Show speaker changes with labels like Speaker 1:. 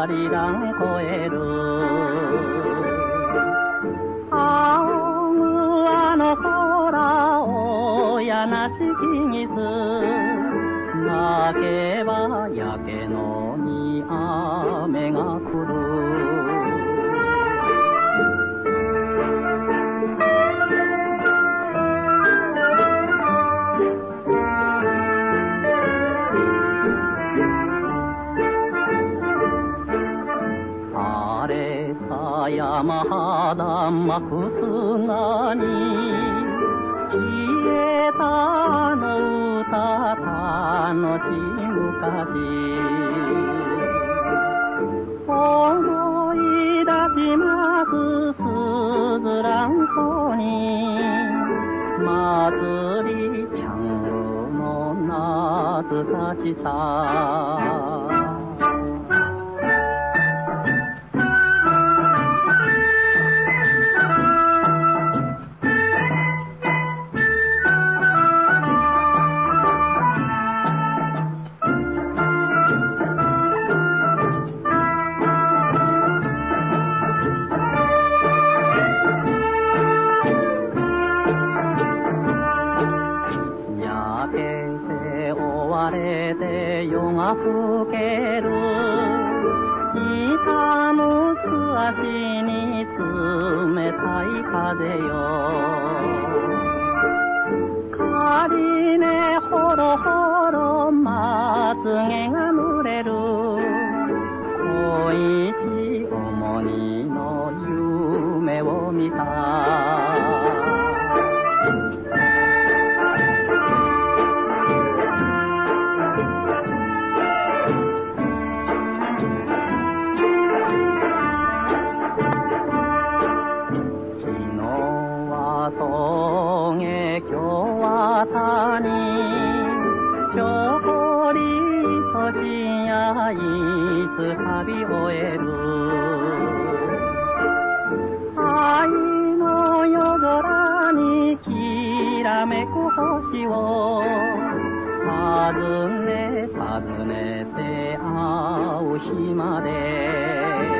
Speaker 1: やりらん超える。仰ぐあの空をやなしきにす。泣けばやけのに雨が降る。山肌まく砂に消えたの歌楽し昔思い出しますすずらんこに祭りちゃんの懐かしさ。転生追われて夜が更ける。痛む素足に冷たい風よ。仮ねほろほろまつげが濡れる。恋し重荷の夢を見た。は谷ちょこりとしやいつ旅終える。愛の夜空にきらめく星を尋ね尋ねて会う日まで。